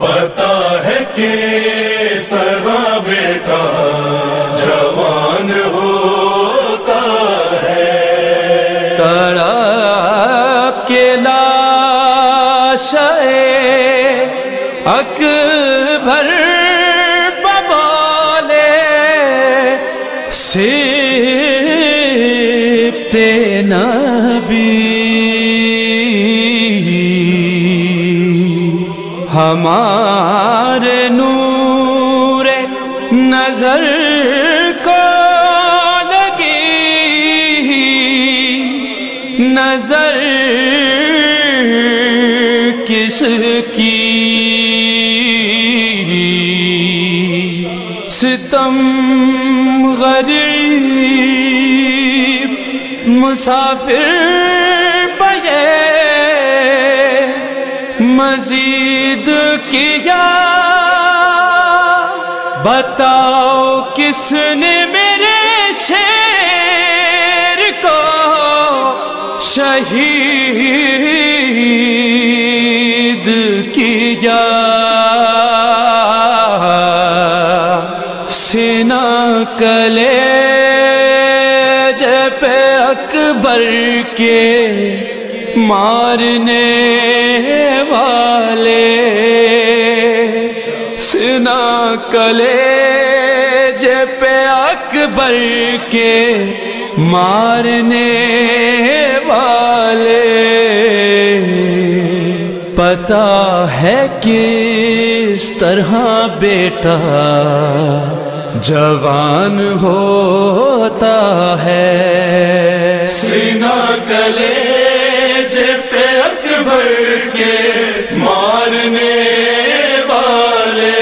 پتا ہے کہ ہمارے نور نظر کو لگی نظر کس کی ستم غریب مسافر مزید کیا؟ بتاؤ کس نے میرے شیر کو شہید کیا؟ سینا کلے پہ اکبر کے مارنے والے۔ سنا کلے پہ اکبر کے مارنے والے۔ پتا ہے کس طرح بیٹا جوان ہوتا ہے۔ سینا کلے اکبر کے مارنے والے۔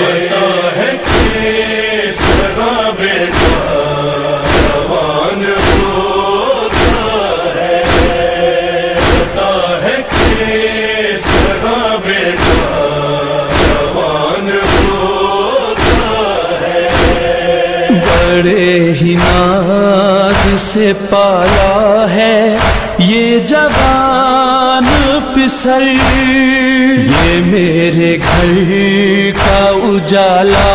پتا ہے کہ سرا بیٹا جوان ہوتا ہے۔ پتا ہے کہ سرا بیٹا جوان ہوتا ہے۔ بڑے ہی ناز سے پالا ہے یہ جوان۔ سر یہ میرے گھر کا اجالا۔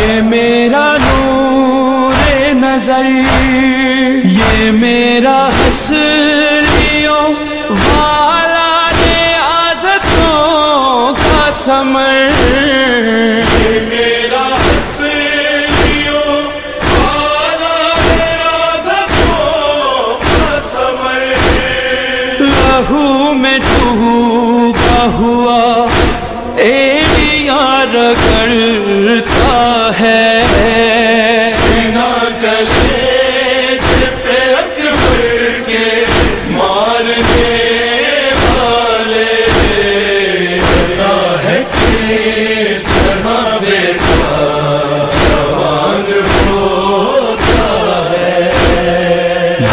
یہ میرا نور نظر۔ یہ میرا حسریوں والا آزتوں کا سمر ایڑیاں رگڑتا ہے۔ سینا گلے پہ اکبر کے مارنے والے۔ پتا ہے کس طرح بیٹا جوان ہوتا ہے۔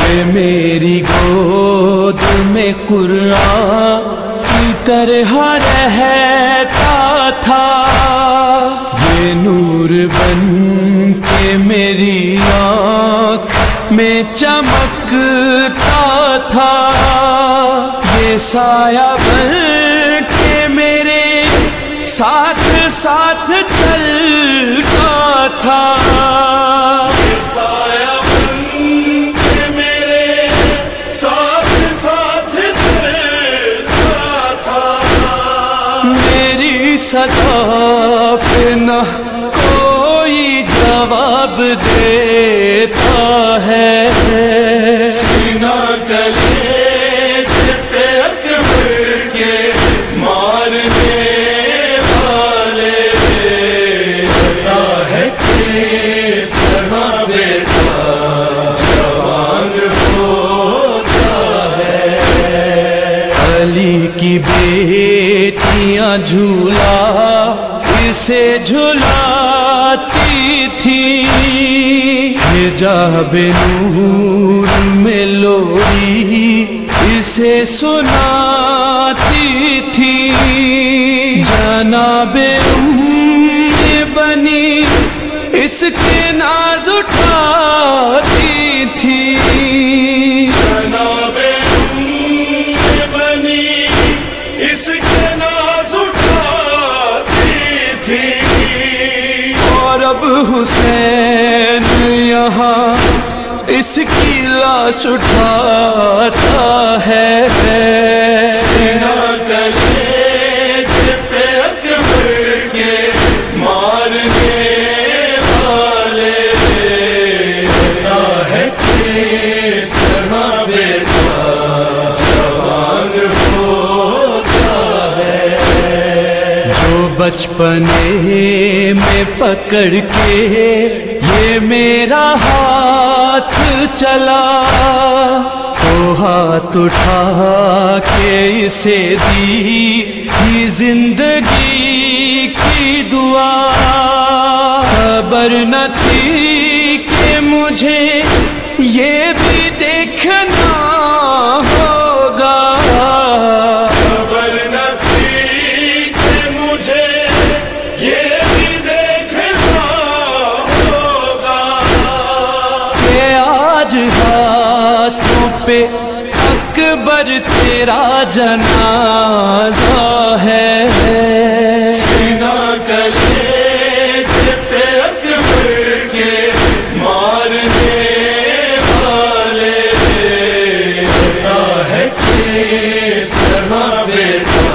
یہ میری گود میں قرآن کی طرح رہتا تھا۔ بن کے میری آنکھ میں چمکتا تھا۔ یہ سایہ بن کے میرے ساتھ ساتھ چلتا تھا۔ جواب دیتا ہے۔ سینا گلے پہ اکبر کے مارنے والے۔ ہے کس طرح بیٹا جوان ہوتا ہے۔ علی کی بیٹیاں جھولا، اسے جھلاتی حجاب نور میں لوری اسے سناتی تھی۔ جناب بنی اس کے ناز اٹھاتی تھی۔ اس کی لاش اٹھاتا ہے بچپنے میں پکڑ کے یہ میرا ہاتھ چلا تو ہاتھ اٹھا کے اسے دی تھی زندگی کی دعا۔ خبر نہ تھی کہ مجھے یہ ہاتھوں پہ اکبر تیرا جنازہ ہے۔ سینہ کلیج پہ اکبر کے مارنے والے پتا ہے کس طرح بیٹا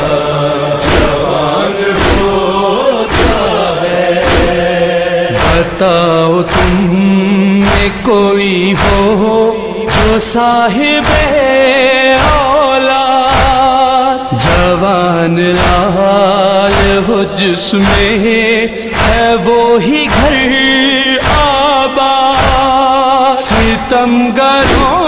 جوان ہوتا ہے۔ بتاؤ تم میں کوئی ہو صاحب اولاد جوان لال ہو جس میں ہے وہی گھر آبا ستم گروں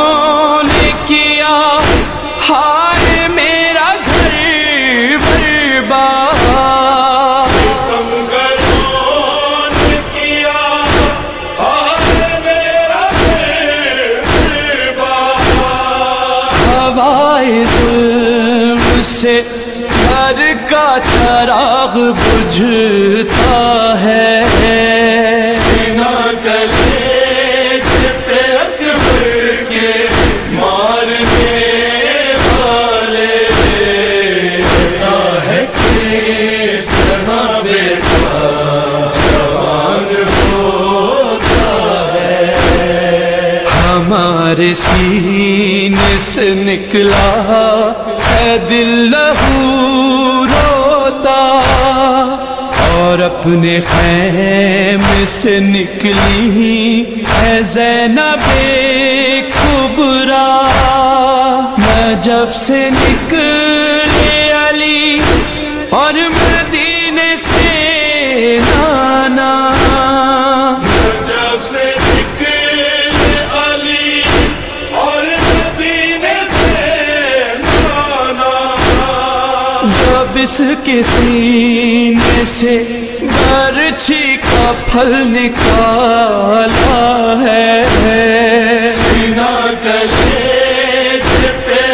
ظلم سے گھر کا چراغ بجھتا ہے۔ سینہ کلیج پہ اکبر کے مارنے والے ہے کس طرح ہمارے سینے سے نکلا ہے دل لہو روتا اور اپنے خیم سے نکلی ہے زینب کبرا جب سے نکل جب اس کے سینے سے برچھی کا پھل نکالا ہے۔ سینہ کلیج پہ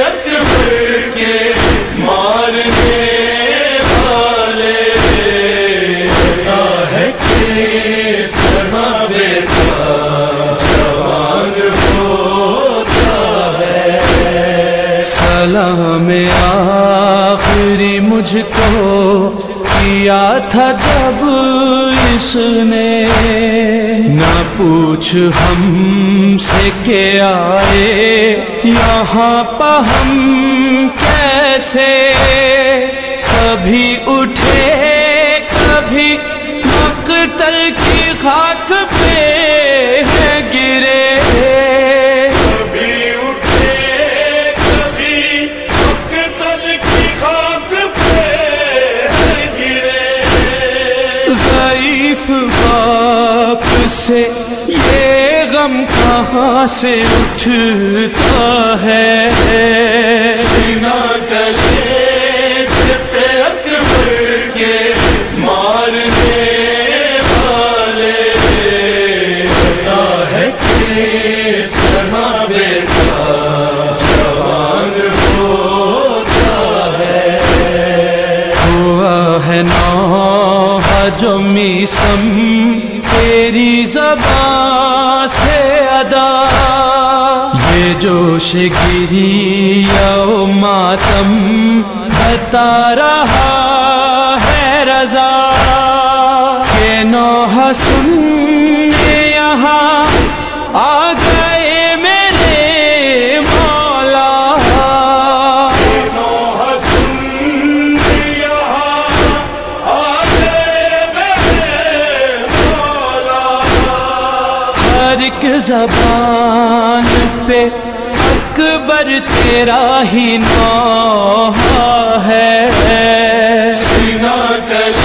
تھا جب اس نے نہ پوچھ ہم سے کہ آئے یہاں پہ ہم کیسے؟ کبھی اٹھے، کبھی مقتل کی خاک پہ ضعیف باپ سے یہ غم کہاں سے اٹھتا ہے؟ سینہ گلے پہ اکبر کے مارنے والے ہے کس جو میسم تیری زبان سے ادا۔ یہ جوش گری یا ماتم بتا رہا۔ ہر ایک زبان پہ اکبر تیرا ہی نوحہ ہے۔ سینہ کلے